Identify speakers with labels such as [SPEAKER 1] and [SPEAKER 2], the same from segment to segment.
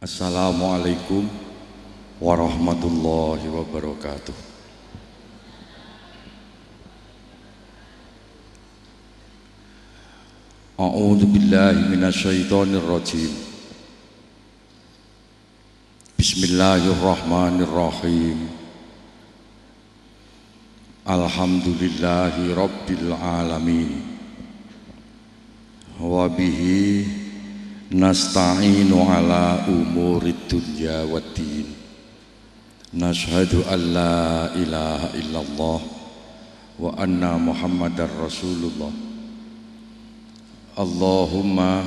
[SPEAKER 1] Assalamualaikum warahmatullahi wabarakatuh. A'udzu billahi minasyaitonir rajim. Bismillahirrahmanirrahim. Alhamdulillahi rabbil alamin. Wa bihi nasta'inu ala umurid dunya waddin nashhadu an la wa muhammadar rasulullah. Allahumma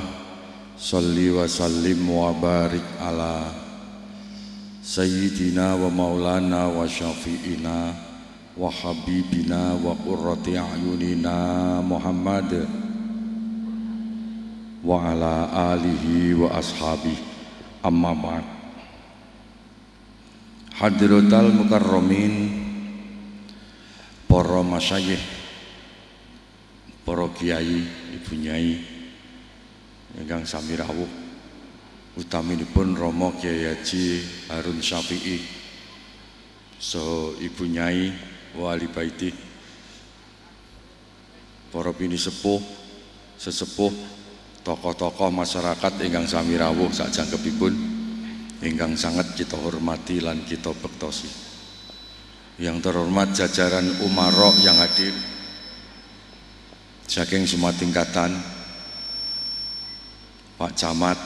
[SPEAKER 1] salli wa sallim wa ala sayyidina wa maulana wa syafi'ina wa habibina wa qurrati a'yunina Muhammad wa ala alihi wa ashabi amma ba'd. Hadratal mukarramin para masyayikh para kiai ibu nyai ingkang sami rawuh utaminipun Romo Kiai Haji Harun Syafi'i so ibu nyai wali baiti para bini sepuh sesepuh tokoh-tokoh masyarakat ingkang sami rawuh sakjangkepipun ingkang sangat kita hormati lan kita bektosi. Yang terhormat jajaran umarok yang hadir saking semua tingkatan Pak Camat,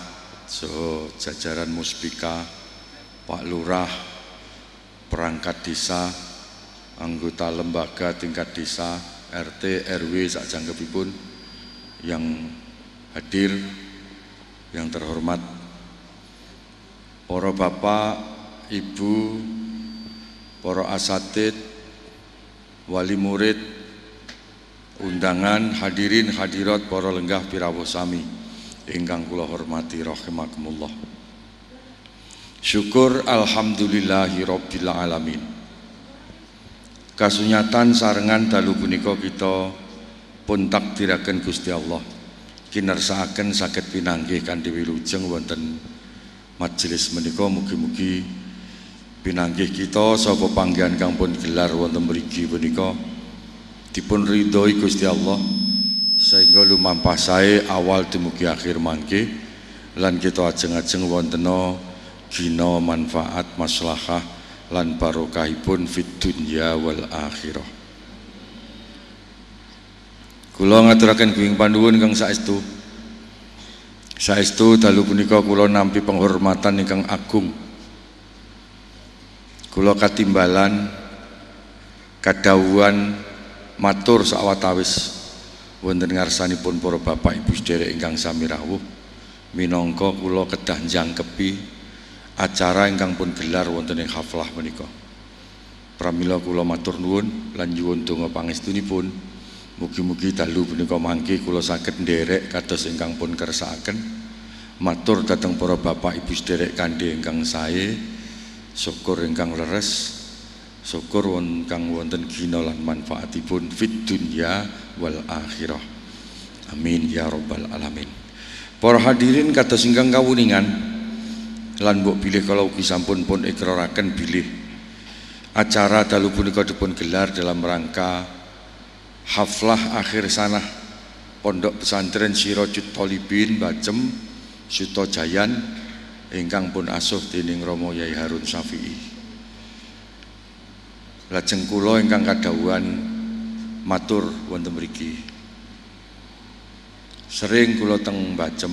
[SPEAKER 1] so jajaran Muspika, Pak Lurah, perangkat desa, anggota lembaga tingkat desa, RT, RW sakjangkepipun yang hadir yang terhormat para bapak, ibu, para asatid, wali murid, undangan, hadirin hadirat para lenggah pirawosami ingkang kula hormati rahimakumullah. Syukur alhamdulillahi rabbil alamin. Kasunyatan sarengan dalu punika kita pun takdiraken Gusti Allah kinersaaken saged pinanggih kanthi wilujeng wonten majelis menika. Mugi-mugi pinanggih kita sapa panggihan kang pun gelar wonten mriki punika dipun ridhoi Gusti Allah sehingga lumampah sae awal dumugi akhir mangke lan kita ajeng-ajeng wontena gina manfaat maslahah lan barokahipun fid dunya wal akhirah Kula ngaturaken kuing panduwun kang saestu. Saestu dalu punika kula nampi penghormatan ingkang agung. Kula katimbalan kadawuhan matur sawatawis wonten ngarsanipun para bapak ibu sederek ingkang sami rawuh minangka kula kedah jangkepi acara ingkang pun gelar wonten ing haflah menika. Pramila kula matur nuwun lan nyuwun donga pangestunipun Mugi-mugi dalu punika mangke kula saged nderek kados ingkang pun kersakaken. Matur dhateng para bapak ibu sederek kandhe ingkang sae. Syukur ingkang leres. Syukur ingkang wonten gina lan manfaatipun fid dunya wal akhirah. Amin ya rabbal alamin. Para hadirin kados ingkang kawuningan lan mbok bilih kalau ugi sampun pun ikraraken bilih acara dalu punika dipun gelar dalam rangka haflah akhir sana Pondok Pesantren Sirojut Tolibin Bacem Suto Jayan ingkang pun asuh dening Romo Yai Harun Syafi'i. Lajeng kula ingkang kadhawuhan matur wonten mriki. Sering kula teng Bacem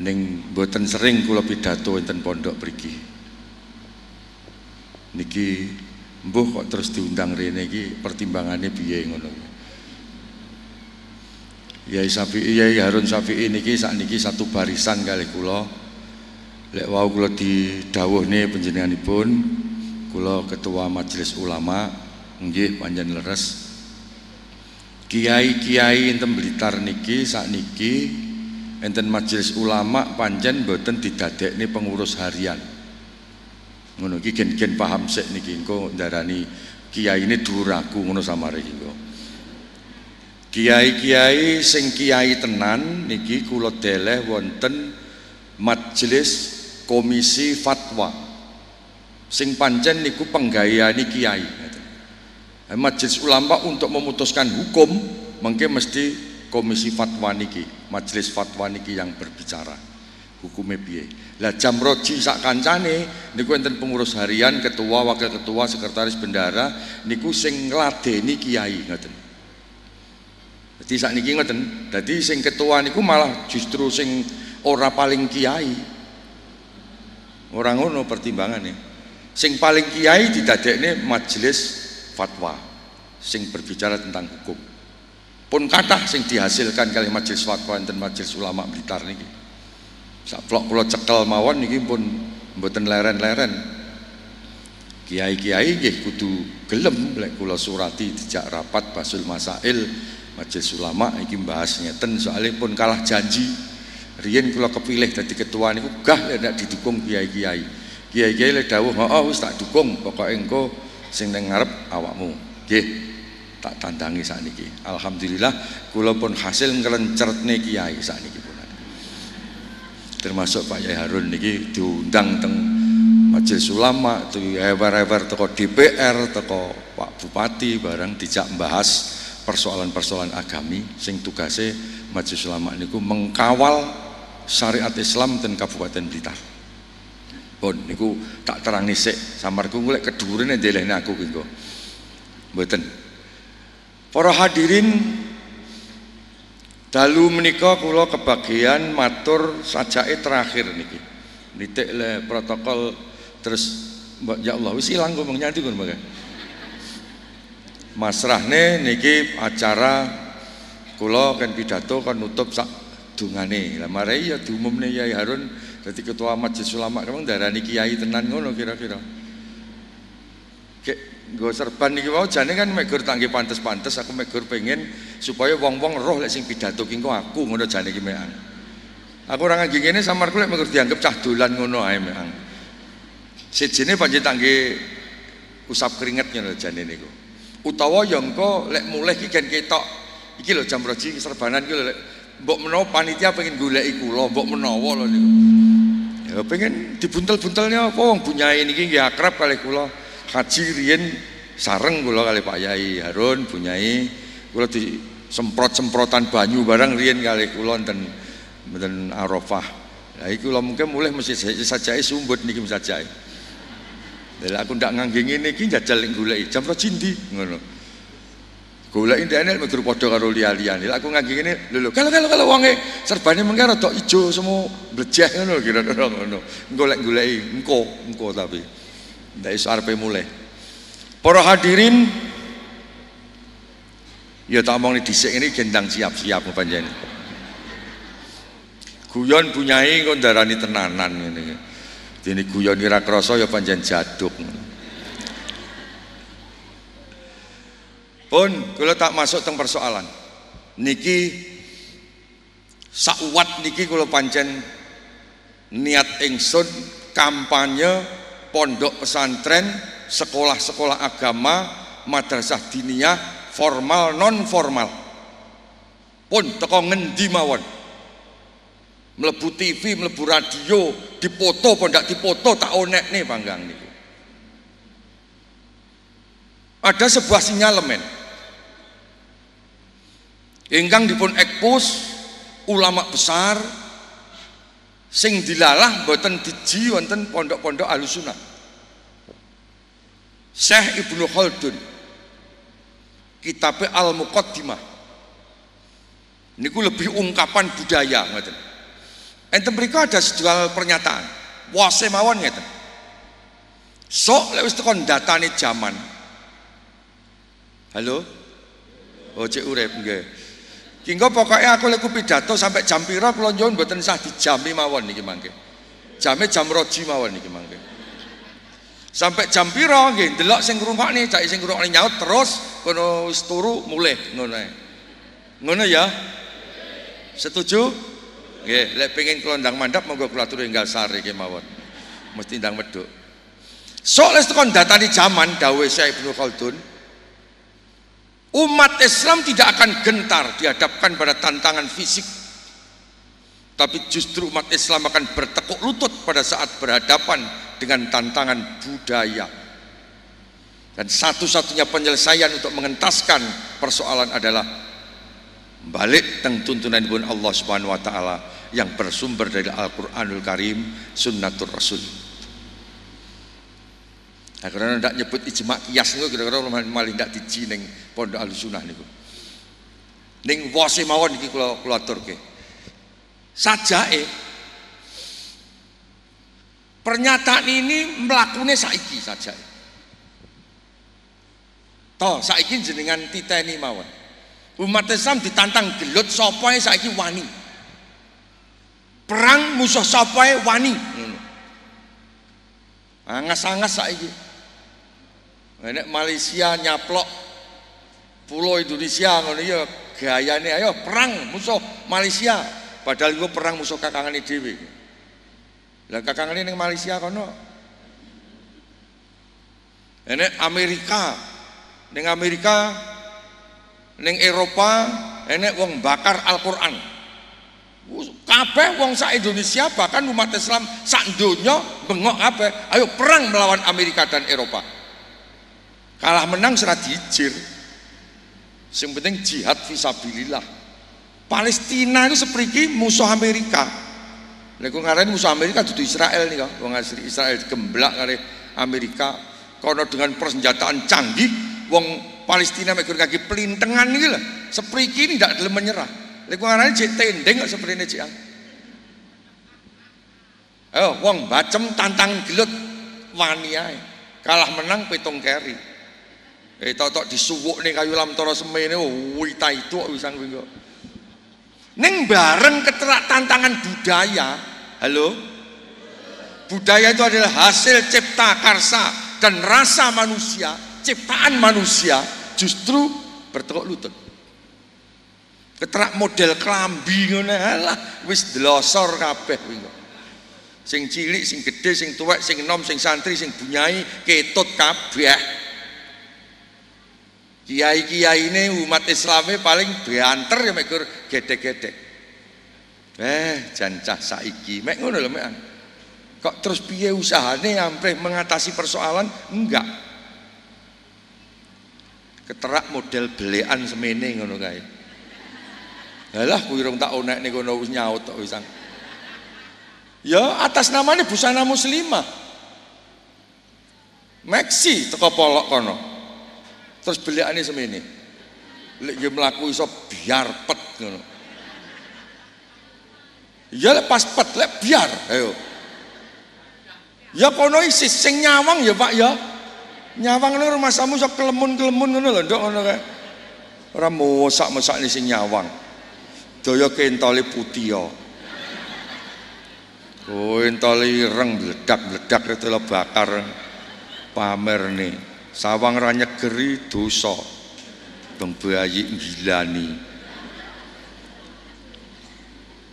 [SPEAKER 1] ning boten sering kula pidato wonten pondok mriki. Niki Mbuh kok terus diundang rene iki pertimbangannya piye ngono. Yai Syafi'i Yai Harun Syafi'i niki niki satu barisan kali kula. Lek wau kula didhawuhne panjenenganipun kula ketua majelis ulama nggih panjen leres. Kiai-kiai enten Blitar niki niki enten majelis ulama panjen boten didadekne pengurus harian ngono iki gen-gen paham sik niki engko ndarani kiai ini duraku ngono samare engko. Kiai-kiai sing kiai tenan niki kula deleh wonten majelis komisi fatwa. Sing pancen niku penggayane kiai. Majelis ulama untuk memutuskan hukum mungkin mesti komisi fatwa niki majelis fatwa niki yang berbicara hukumnya piye lah jam roji sak kancane niku enten pengurus harian ketua wakil ketua sekretaris bendara niku sing ngladeni kiai ngoten saat niki ngoten. Jadi sing ketua niku malah justru sing ora paling kiai. Orang ngono pertimbangannya. Sing paling kiai didadekne majelis fatwa sing berbicara tentang hukum. Pun kathah sing dihasilkan kali majelis fatwa enten majelis ulama Blitar niki. Sak vlog kula cekel mawon niki pun mboten leren-leren. Kiai-kiai nggih kudu gelem lek kula surati dijak rapat basul masail majelis ulama iki bahas ngeten soalnya pun kalah janji. Riyen kula kepilih dadi ketua niku gah nek didukung kiai-kiai. Kiai-kiai le dawuh oh wis tak dukung pokoke engko sing ning ngarep awakmu. Nggih tak tandangi sakniki. Alhamdulillah kula pun hasil ngrencertne kiai pun termasuk Pak Yai Harun niki diundang teng majelis ulama tuh ewer-ewer teko DPR teko Pak Bupati barang dijak membahas persoalan-persoalan agami sing tugase majelis ulama niku mengkawal syariat Islam dan Kabupaten Blitar. Pun niku tak terang nisik samarku golek kedurene ndelehne aku ki Mboten. Para hadirin dalu menika kula kebagian matur sajake terakhir niki. Nitik le protokol terus ya Allah wis ilang ngomong nyanti ngono masrahne niki acara kula kan pidato kan nutup sak dungane. Lah marai ya diumumne Yai Harun dadi ketua majelis ulama. Kemang darani kiai tenan ngono kira-kira nggo serban niki wae jane kan mek gur tangge pantes-pantes aku mek gur pengen supaya wong-wong roh lek sing pidato ki aku ngono jane ki mean aku ora ngangge ngene samarku lek mek dianggap cah dolan ngono ae mean sejene panjen tangge usap keringet ngono jane niku. Utawa yang engko lek mulai iki kan ketok iki lho jam roji serbanan iki lho lek mbok menawa panitia pengen goleki kula mbok menawa lho niku. Ya pengen dibuntel-buntelnya apa wong bunyai niki nggih akrab kali kula haji riyen sareng kula kali Pak Yai Harun bunyai kula di semprot-semprotan banyu barang riyen kali kula enten mboten Arafah lah iki kula mungkin mulai mesti saja sumbut niki saja Lah aku ndak ngangge ngene iki ning goleki jam ro cindi ngono. Goleki ndekne metu padha karo liya-liyane. Lah aku ngangge ngene lho lho kalau kalau kalau wonge serbane mengke rada ijo semua blejeh ngono kira-kira ngono. Golek-goleki engko engko tapi ndak iso mulai. Para hadirin Ya tak omong dhisik ini gendang siap-siap panjenengan. Guyon bunyai kok darani tenanan ngene. Dene guyon ira krasa ya panjen jaduk. Pun kula tak masuk teng persoalan. Niki sakwat niki kula pancen niat ingsun kampanye pondok pesantren, sekolah-sekolah agama, madrasah diniyah, formal non formal. Pun teko ngendi mawon melebu TV, melebu radio, dipoto apa ndak dipoto tak onek nih panggang niku. Ada sebuah sinyalemen ingkang dipun ekspos ulama besar sing dilalah boten diji wonten pondok-pondok alusuna. Syekh Ibnu Khaldun kitabnya Al-Muqaddimah niku lebih ungkapan budaya ngoten Enten mriku ada sejual pernyataan. Wase mawon ngeten. Sok lek wis tekan datane jaman. Halo? Oh cek urip nggih. Kinggo pokoknya aku lek pidato sampai jam pira kula nyuwun mboten sah dijami mawon niki mangke. Jame jam roji mawon niki mangke. Sampai jam pira nggih delok sing ngrungokne, cak sing ngrungokne nyaut terus kono wis turu mulih ngono Ngono ya? Setuju? Nggih, lek pengen kula ndang mandhap monggo kula aturi enggal sari kemawon. Mesti ndang medhuk. Sok les tekan datani zaman dawuh Syekh Ibnu Khaldun. Umat Islam tidak akan gentar dihadapkan pada tantangan fisik. tapi justru umat Islam akan bertekuk lutut pada saat berhadapan dengan tantangan budaya. Dan satu-satunya penyelesaian untuk mengentaskan persoalan adalah balik teng tuntunan pun Allah Subhanahu wa taala yang bersumber dari Al-Qur'anul Karim, Sunnatul Rasul. Nah, karena tidak nyebut ijma kias niku kira-kira malah tidak diji ning pondok Ahlussunnah niku. Ning wose mawon iki kula kula aturke. Sajake pernyataan ini melakukannya saiki saja toh saiki jenengan titeni mawon. Umat Islam ditantang gelut sopoe saiki wani. Perang musuh sopoe wani angas-angas saiki Nek Malaysia nyaplok pulau Indonesia ngono ya gayane ayo perang musuh Malaysia Padahal gue perang musuh kakangane dhewe. Lah kakangane ning Malaysia kono. Enek Amerika. Ning Amerika ning Eropa enek wong bakar Al-Qur'an. Kabeh wong sak Indonesia bahkan umat Islam sak donya bengok kabeh. Ayo perang melawan Amerika dan Eropa. Kalah menang serat dijir. Sing penting jihad fisabilillah. Palestina itu seperti musuh Amerika. Lha kok musuh Amerika itu Israel nih kok. Wong Israel gemblak kali Amerika kono dengan persenjataan canggih wong Palestina mikir kaki pelintengan nih lah. Seperti ini tidak dalam menyerah. Lha kok ngarani cek tendeng kok ini cek. Ayo wong bacem tantang gelut wani. Kalah menang petong keri. Eh tok-tok disuwuk nih kayu lam toro semene oh wita itu. Neng bareng keterak tantangan budaya. Halo? Budaya itu adalah hasil cipta karsa dan rasa manusia, ciptaan manusia justru bertekuk lutut. Keterak model klambi ngono lah wis delosor kabeh Sing cilik, sing gede, sing tuwek, sing enom, sing santri, sing bunyai ketut kabeh. Kiai-kiai ini umat Islamnya paling banter ya mekur gede-gede. Eh, jancah saiki, mek ngono lho mek. Kok terus piye usahane sampai mengatasi persoalan? Enggak. Keterak model belean semene ngono kae. Halah kuwi rong tak onek niku wis nyaut tok wisang. Ya atas namanya busana muslimah. Meksi teko polok kono. Terus belikane semene. Lek nggih mlaku iso biar pet ngono. Ya lek pas pet lek biar ayo. Ya kono isis sing nyawang ya Pak ya. Nyawang nang rumah samu sok kelemun-kelemun ngono lho ndok ngono kae. Ora mosak-mosak ni sing nyawang. Daya kentole putih ya. Oh, entole ireng bledak-bledak itu bakar pamer nih sawang ra nyegeri dosa. Bang bayi gilani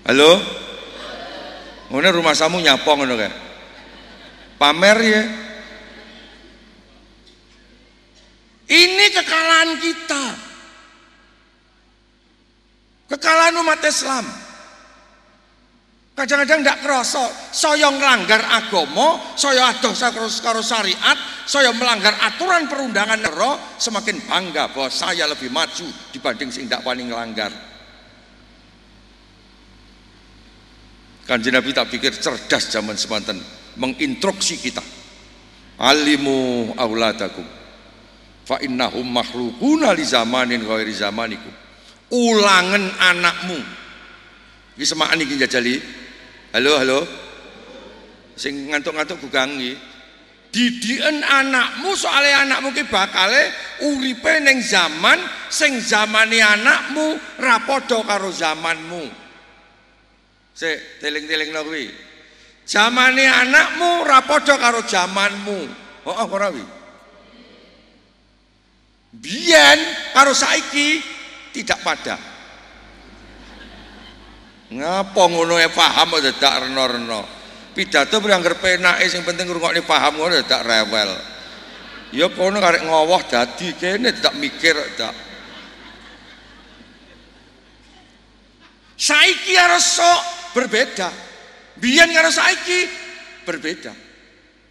[SPEAKER 1] halo? Ngono rumah samu nyapa ngono kae? Pamer ya. Ini kekalahan kita. Kekalahan umat Islam Kadang-kadang tidak kerasa, saya melanggar agama, saya adoh karo syariat, saya melanggar aturan perundangan roh, semakin bangga bahwa saya lebih maju dibanding sing tidak paling melanggar. Kanjeng Nabi tak pikir cerdas zaman semanten menginstruksi kita. Alimu auladakum fa innahum makhlukuna li zamanin ghairi zamanikum. Ulangan anakmu. Iki semaan iki jajali Halo, halo. Sing ngantuk-ngantuk gugangi. Didiken anakmu soalnya anakmu ki bakale uripe ning zaman sing zamane anakmu ra padha karo zamanmu. Sik, teling-telingno kuwi. Zamane anakmu ra padha karo zamanmu. Oh, ora kuwi. Biyen karo saiki tidak pada. Ngapa ngono ya paham kok dadak reno-reno. Pidato berangger penake sing penting ngrungokne paham ngono dadak rewel. Ya kono karek ngowoh dadi kene dadak mikir dak. Saiki harus sok berbeda. Biyen karo saiki berbeda.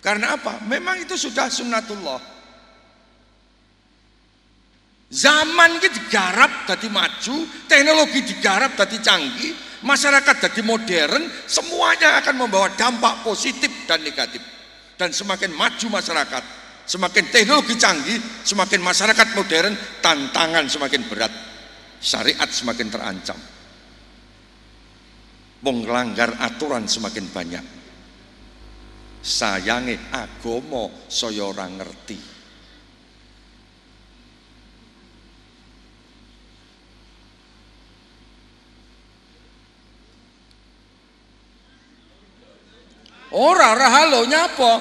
[SPEAKER 1] Karena apa? Memang itu sudah sunnatullah. Zaman ini digarap jadi maju, teknologi digarap jadi canggih, masyarakat jadi modern, semuanya akan membawa dampak positif dan negatif. Dan semakin maju masyarakat, semakin teknologi canggih, semakin masyarakat modern, tantangan semakin berat, syariat semakin terancam. Mengelanggar aturan semakin banyak. Sayangi agomo saya ngerti. Ora ora halo nyapa.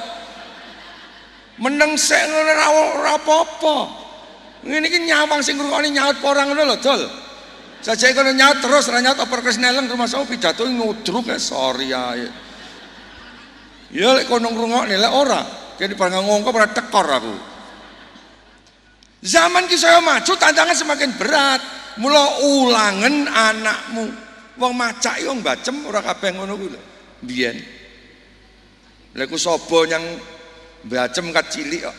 [SPEAKER 1] Meneng sek ngono ora apa-apa. Ngene iki nyawang sing ngrungokne nyaut apa ora ngono lho, Dol. Saja kono nyaut terus ora nyaut oper kesneleng rumah sawu pidato ngudruk ya sorry ae. Ya lek kono ngrungokne lek ora, kene barang ngongko ora tekor aku. Zaman ki saya maju tantangan semakin berat. Mula ulangen anakmu. Wong macak wong bacem ora kabeh ngono kuwi lho. Biyen. Lha sapa yang bacem kat cilik kok.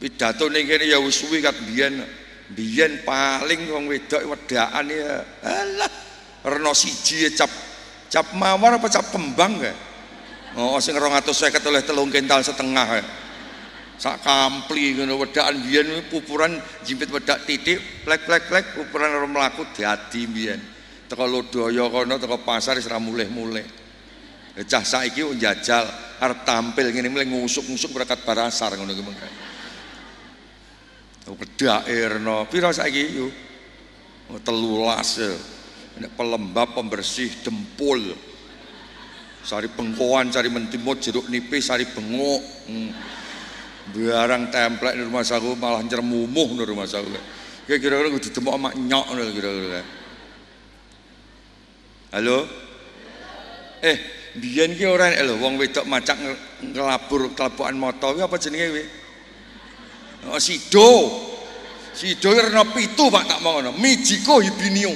[SPEAKER 1] Pidato ning kene ya wis suwi kat biyen. Biyen paling wong wedok wedakan ya. Alah, rena siji ya cap cap mawar apa cap kembang kae. Oh sing 250 oleh telung kental setengah kae. Sak kampli ngono wedakan biyen pupuran jimpit wedak titik plek-plek-plek pupuran ora mlaku dadi biyen. Teko Lodaya kono teko pasar wis ra mulih-mulih. Cah saiki njajal arep tampil ngene mulai ngusuk-ngusuk berangkat barasar ngono ki mengke. Oh pedake reno. Pira saiki yo? Oh, telulas. Nek pelembab pembersih dempul. Sari pengkoan, cari mentimut, jeruk nipis, sari bengok. Hmm. Barang templek di rumah saku malah nyermumuh di rumah saku. Kira-kira kudu demok mak nyok kira-kira. Halo? Eh, biyen ki ora lho wong wedok macak ngelabur kelabuan moto kuwi apa jenenge kuwi? Oh sido. Sido rena pitu Pak tak mau mijiko hibinio.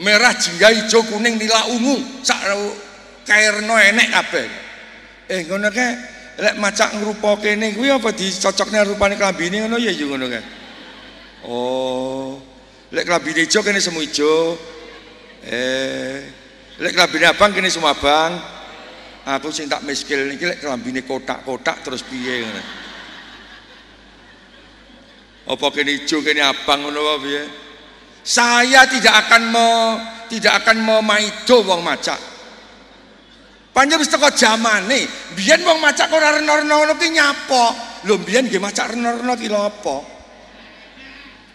[SPEAKER 1] Merah jingga hijau kuning nila ungu. Sak kairno enek kabeh. Eh ngono kae lek macak ngrupa kene kuwi apa dicocokne rupane klambine ngono? Ya yo ngono kae. Oh lek klambine ijo kene semu ijo. Eh Lek kelambine abang kene semua abang. Aku sing tak miskil niki lek kelambine kotak-kotak terus piye ngono. Apa kene ijo kene abang ngono apa piye? Saya tidak akan me, tidak akan memaido wong macak. Panjang wis teko zamane, biyen wong macak ora rena-rena ngono ki nyapa. Lho biyen nggih macak rena-rena ki lho apa?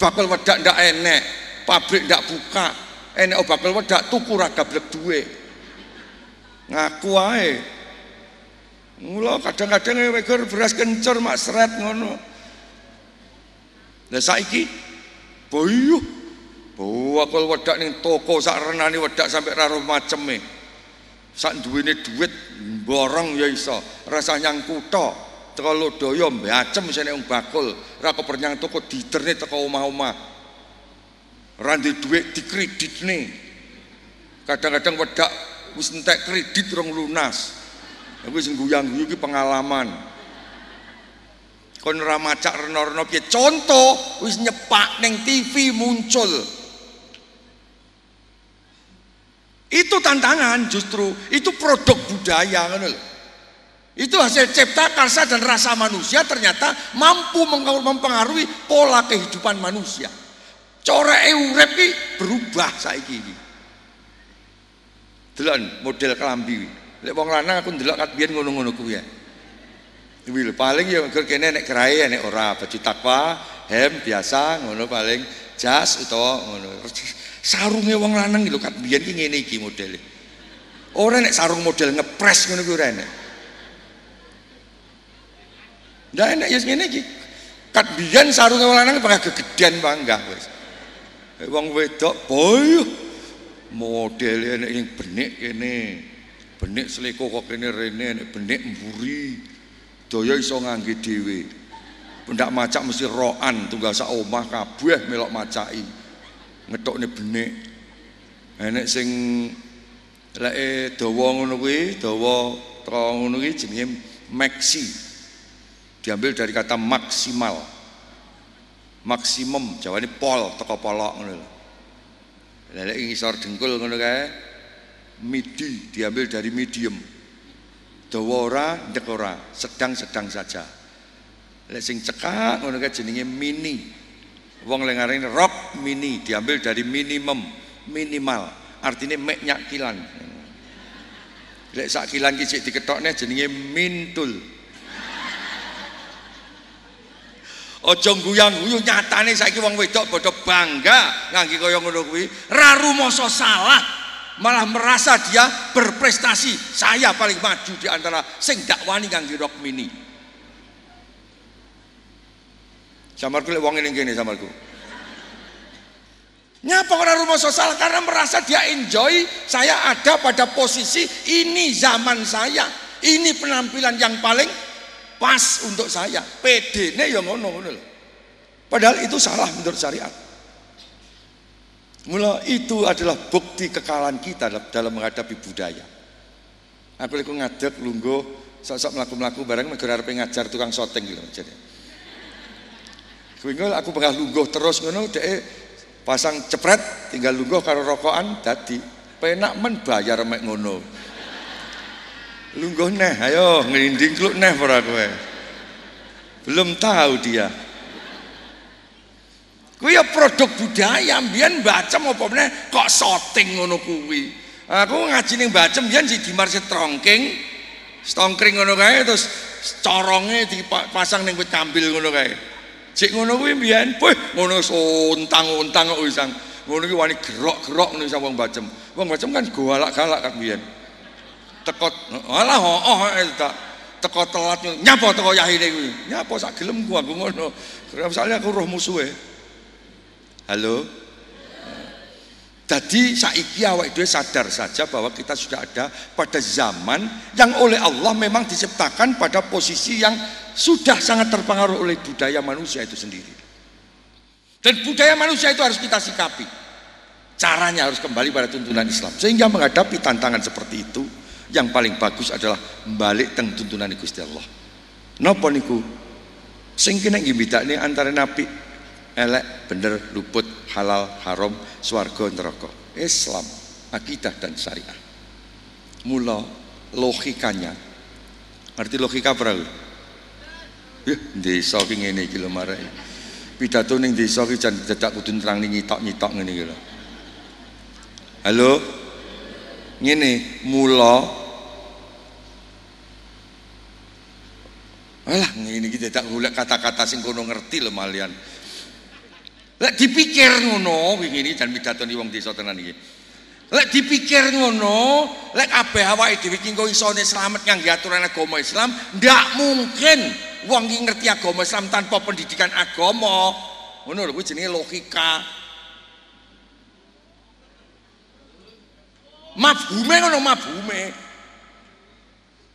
[SPEAKER 1] Wedak ndak enek, pabrik ndak buka, enek bakal wedak tuku ra gablek duwe. Ngaku ae. Mula kadang-kadang wekur beras kencur mak seret ngono. Lah saiki boyo bakal wedak ning toko sak renane wedak sampai ra maceme. Sak duwene duit borong ya iso. Rasa nyang kutha teko lodaya mbacem sene wong bakul. Ra kepernyang toko diterne teko omah-omah randi duit kredit nih. Kadang-kadang wedak wis entek kredit rong lunas. Aku sing guyang-guyu ki pengalaman. Kon ora macak reno-reno piye? Contoh wis nyepak neng TV muncul. Itu tantangan justru. Itu produk budaya kan itu hasil cipta karsa dan rasa manusia ternyata mampu mempengaruhi pola kehidupan manusia coreke urip ki berubah saiki. Iki delok model kelambi lek wong lanang aku ndelok kat biyen ngono-ngono kuwi ya. Kuwi paling ya kene nek krae nek ora baju takwa hem biasa ngono paling jas utawa ngono. Sarunge wong lanang lho kat biyen ki ngene iki modele. Ora nek sarung model ngepres ngono kuwi ora enek ndak enek ya ngene iki. Kat biyen sarunge wong lanang bangga gegedean bangga wis wong wedok boyo model nek yang benik kene. Benik seleko kok kene rene nek benik mburi. Daya iso ngangge dhewe. Pendak macak mesti roan tunggal sak omah kabeh melok macai ngetokne benik. Enek sing Lek eh, dawa ngono kuwi, dawa teka ngono kuwi jenenge maxi. Diambil dari kata maksimal. Maksimum, jawane pol teko polok ngono lho. Lek ngisor dengkul ngono kae midi diambil dari medium. Dawa ora, ndek ora, sedang-sedang saja. Lek sing cekak ngono kae jenenge mini. Wong lek ngarani rock mini diambil dari minimum, minimal artinya mek nyak kilan lek sak kilan ki sik diketokne jenenge mintul Aja guyang-guyu nyatane saiki wong wedok padha bangga ngangge kaya ngono kuwi, ra rumoso salah, malah merasa dia berprestasi. Saya paling maju di antara sing dakwani ngangge rok mini. Samarku lek wong ngene kene samarku. Nyapa orang rumah sosial karena merasa dia enjoy. Saya ada pada posisi ini zaman saya. Ini penampilan yang paling pas untuk saya. PD ini yang ngono ngono. Padahal itu salah menurut syariat. Mula itu adalah bukti kekalahan kita dalam menghadapi budaya. Aku lagi ngadek lungguh, sok-sok melaku-melaku bareng negara ngajar tukang soteng gitu. Jadi, aku pernah lungguh terus ngono, deh pasang cepret tinggal lungguh karo rokokan dadi penak men bayar mek ngono lungguh neh ayo ngelinding kluk neh ora kowe belum tahu dia kuwi ya produk budaya mbiyen bacem apa meneh kok shooting ngono kuwi aku ngaji ning bacem mbiyen si Dimar Trongking stongkring ngono kae terus coronge dipasang ning wit kambil ngono kae Cek ngono kuwi mbiyen, wih ngono untang-untang kok wisang. Ngono kuwi wani gerok-gerok ngono wong bacem. Wong bacem kan galak-galak kan mbiyen. Teko alah oh tak teko telat nyapa teko yahine kuwi. Nyapa sak gelem ku aku ngono. Misalnya aku roh musuhe. Halo? Jadi saiki awak itu sadar saja bahwa kita sudah ada pada zaman yang oleh Allah memang diciptakan pada posisi yang sudah sangat terpengaruh oleh budaya manusia itu sendiri. Dan budaya manusia itu harus kita sikapi. Caranya harus kembali pada tuntunan Islam. Sehingga menghadapi tantangan seperti itu, yang paling bagus adalah balik teng tuntunan Gusti Allah. Napa niku? Sing kena ini antara nabi elek bener luput halal haram swarga neraka. Islam akidah dan syariah. Mula logikanya. Arti logika apa ya desa ki ngene iki lho marai pidato ning desa ki jan dadak kudu terang nyitok-nyitok ngene iki lho. Halo? Ngene mula Alah ngene iki dadak golek kata-kata sing kono ngerti lho malian Lek dipikir ngono wingi dan midatoni wong desa tenan iki. Lek dipikir ngono, lek kabeh awake dhewe iki engko isone slamet nganggo aturan agama Islam, ndak mungkin wong iki ngerti agama Islam tanpa pendidikan agama. Ngono lho kuwi jenenge logika. Mafhume ngono mafhume.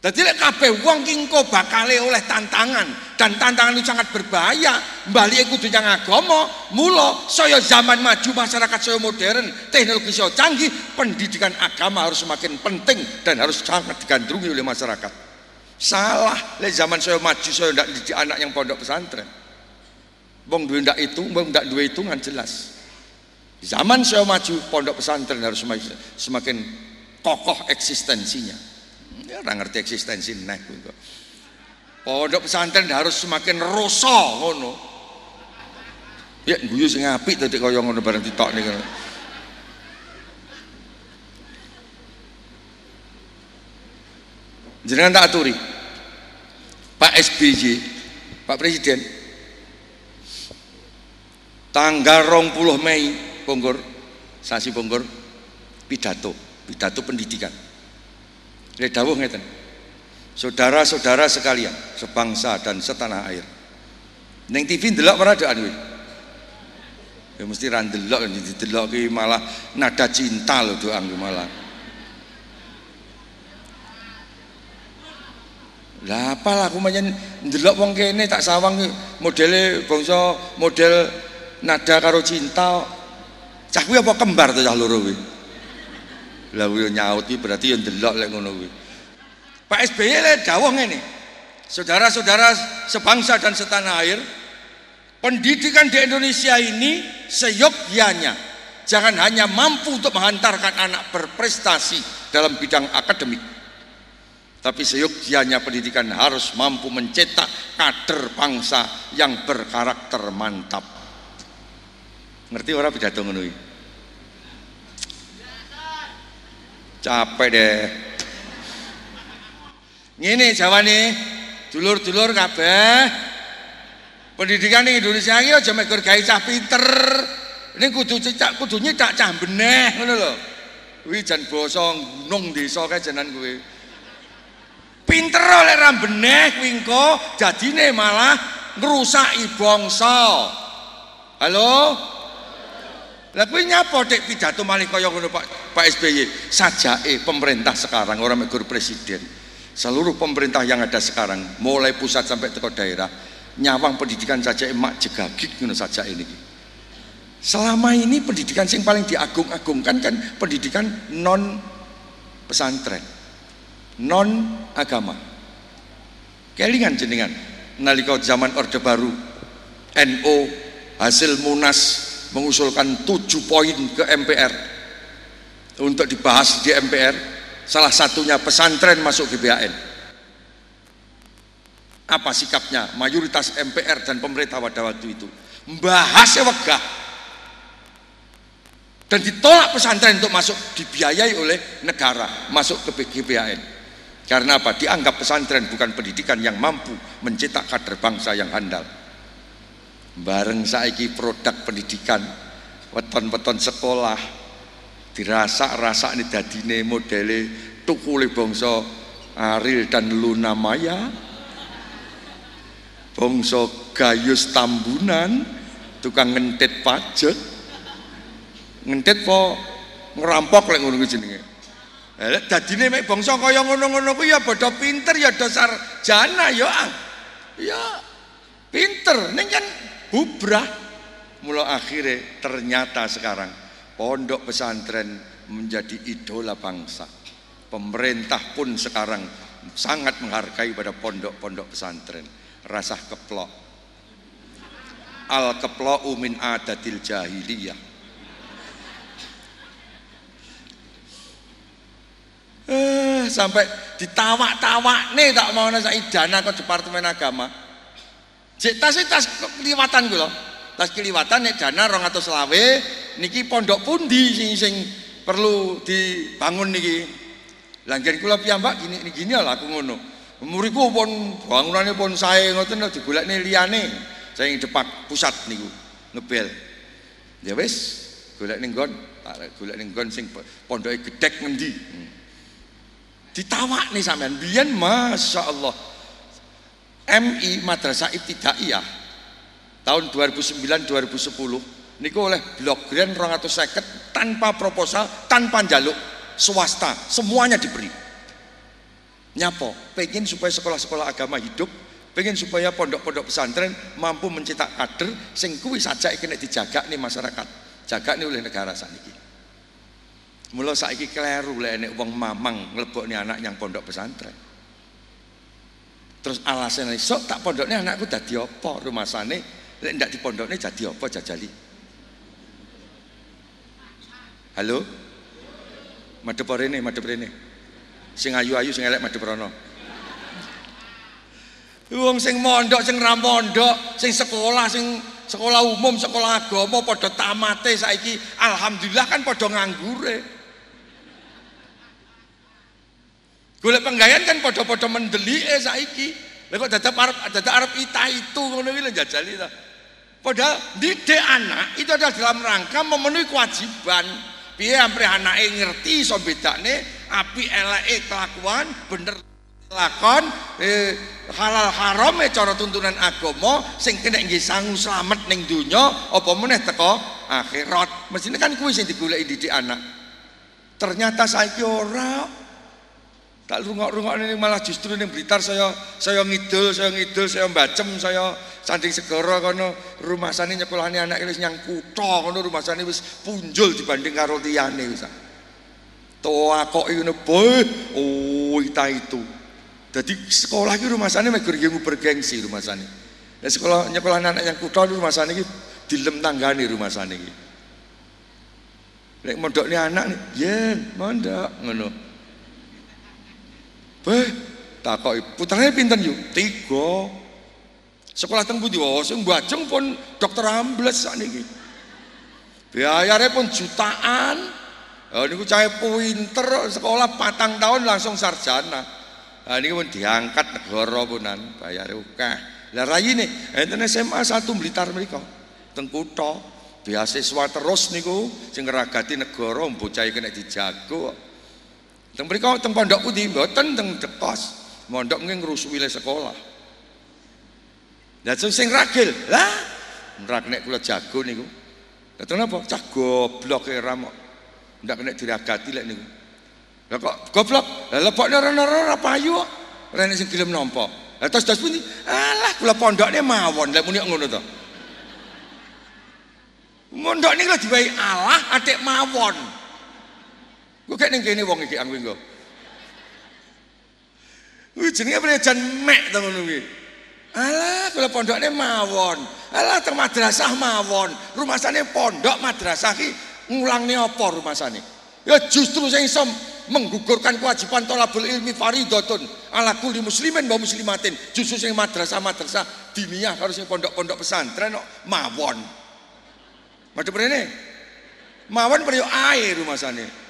[SPEAKER 1] Jadi lek kabeh wong ki engko bakale oleh tantangan dan tantangan itu sangat berbahaya. Bali kudu yang agama, mula saya zaman maju masyarakat saya modern, teknologi saya canggih, pendidikan agama harus semakin penting dan harus sangat digandrungi oleh masyarakat. Salah lek zaman saya maju saya ndak didik anak yang pondok pesantren. Wong duwe ndak itu, wong ndak duwe hitungan jelas. Zaman saya maju pondok pesantren harus semakin kokoh eksistensinya Ya orang ngerti eksistensi kuwi Pondok pesantren harus semakin roso ngono. Ya guyu sing apik tadi kaya ngono bareng ditok niku. Jenengan tak aturi. Pak SBY, Pak Presiden, tanggal 20 Mei Bogor, sasi Bogor, pidato, pidato pendidikan. Dawuh ngeten. Saudara-saudara sekalian, sebangsa dan setanah air. Neng TV ndelok ora ada kuwi. Ya mesti ra ndelok didelok ki malah nada cinta lho doang malah. Lah apalah aku menyen ndelok wong kene tak sawang modele bangsa model nada karo cinta. Cah kuwi apa kembar to cah loro kuwi? Lah yo nyaut berarti yo ndelok lek ngono kuwi. Pak SBY lek dawuh ngene. Saudara-saudara sebangsa dan setanah air, pendidikan di Indonesia ini seyogyanya jangan hanya mampu untuk menghantarkan anak berprestasi dalam bidang akademik tapi seyogyanya pendidikan harus mampu mencetak kader bangsa yang berkarakter mantap ngerti orang pidato ngono capek deh. Ini jawabannya dulur-dulur kabeh. Pendidikan di Indonesia ini aja mek gawe cah pinter. Ini kudu cecak kudu nyetak cah beneh ngono lho. Kuwi jan basa gunung desa kae jenengan kuwi. Pinter oleh ra beneh kuwi engko dadine malah ngrusaki bangsa. Halo lah kuwi nyapa dek pidato malih kaya ngono Pak Pak SBY sajake pemerintah sekarang orang megur presiden. Seluruh pemerintah yang ada sekarang mulai pusat sampai ke daerah nyawang pendidikan saja emak jegagik ngono saja ini selama ini pendidikan yang paling diagung-agungkan kan pendidikan non pesantren non agama kelingan jenengan nalika zaman orde baru NO hasil munas mengusulkan tujuh poin ke MPR untuk dibahas di MPR salah satunya pesantren masuk GBHN apa sikapnya mayoritas MPR dan pemerintah pada waktu itu? Membahasnya wegah. Dan ditolak pesantren untuk masuk dibiayai oleh negara masuk ke GBHN karena apa? dianggap pesantren bukan pendidikan yang mampu mencetak kader bangsa yang handal bareng saiki produk pendidikan weton-weton sekolah dirasa-rasa ini dadine modele tukule bangsa Aril dan Luna Maya bangsa Gayus Tambunan tukang ngentit pajak. Ngentit po ngerampok lek ngono jenenge. Eh dadine mek bangsa kaya ngono-ngono kuwi ya padha pinter ya dasar jana ya ya pinter. Ning kan bubrah mula akhirnya ternyata sekarang pondok pesantren menjadi idola bangsa. Pemerintah pun sekarang sangat menghargai pada pondok-pondok pesantren. Rasa keplok. Al keplok umin adatil jahiliyah. Eh, sampai ditawak-tawak nih tak mau nasa dana ke Departemen Agama. Cek tas tas keliwatan loh. Tas keliwatan nih dana rong atau selawe niki pondok pundi sing sing perlu dibangun niki? Langgen kula piyambak gini gini lah aku ngono. Muriku pun bangunannya pun saya ngoten digolekne liyane. Saya ing depak pusat niku ngebel. Ya wis golek ning nggon golek ning nggon sing pondoke gedhek ngendi. Hmm. nih sampean biyen Masya Allah MI Madrasah Ibtidaiyah tahun 2009 2010 niku oleh blok grand 250 tanpa proposal tanpa jaluk swasta semuanya diberi. Nyapo? Pengen supaya sekolah-sekolah agama hidup pengen supaya pondok-pondok pesantren mampu mencetak kader sing kuwi saja kena dijaga nih masyarakat. Jaga nih oleh negara saniki mula saiki kleru lek nek wong mamang nih anak yang pondok pesantren terus alasannya sok tak pondoknya anakku dadi apa sana lek ndak di pondoknya jadi apa jajali Halo? Madep rene, madep rene. Sing ayu-ayu sing elek madep rono. Wong sing mondok, sing ra mondok, sing sekolah, sing sekolah umum, sekolah agama padha tamate saiki alhamdulillah kan padha nganggure. Golek penggawean kan padha-padha mendelike saiki. Lha kok dadak arep dadak arep ita itu ngono iki lho jajali ta. Padahal didik anak itu adalah dalam rangka memenuhi kewajiban piye ampre anake ngerti iso bedane api eleke kelakuan bener lakon eh, halal haram e cara tuntunan agama sing kena nggih sangu slamet ning donya apa meneh teko akhirat mestine kan kuwi sing digoleki didik anak ternyata saiki ora tak rungok-rungok ini malah justru ini Blitar saya saya ngidul saya ngidul saya bacem saya sanding segoro kono rumah sana nyekolahane anak ini yang kuto kono rumah sana wis punjul dibanding karo liyane wis Toa kok ngono boy. Oh, ita itu. Jadi sekolah iki rumah sana mek bergengsi rumah sana. Ya sekolah nyekolah anak yang kutha rumah sana iki dilem tanggane rumah sana iki. Lek mondokne anak nih, yen mondok ngono. Beh, takoki putrane pinten yuk? Tiga. Sekolah teng pundi? Oh, sing Bajeng pun dokter ambles sakniki. Biayane pun jutaan. Oh niku cah pinter sekolah patang tahun langsung sarjana. Nah, ini pun diangkat negara punan bayar akeh. Lah rayine enten SMA satu Blitar mriku. Teng kutha beasiswa terus niku sing ngeragati negara bocah kena dijago. Teng mriku teng pondok pundi mboten teng dekos. Mondok nggih ngrusui sekolah. Lah sing ragil, lah nrak nek kula jago niku. Lah napa? Cah goblok e ramok. Ndak kena diragati lek niku. Lah kok goblok? Lah lebokne ora-ora ora payu kok. Rene sing gelem nampa. Lah terus terus pundi? Alah kula pondokne mawon lek muni ngono to. Mondok lho diwai Allah atik mawon. Kek ning kene wong iki aku engko. Kuwi jenenge prejan mek to ngono kuwi. Alah kula pondokne mawon. Alah teng madrasah mawon. Rumasane pondok madrasah ki ngulangne apa rumasane? Ya justru sing iso menggugurkan kewajiban tolabul ilmi faridatun ala kulli muslimin wa muslimatin justru sing madrasah-madrasah diniyah karo sing pondok-pondok pesantren kok mawon. Macam ini mawon priyo ae rumasane.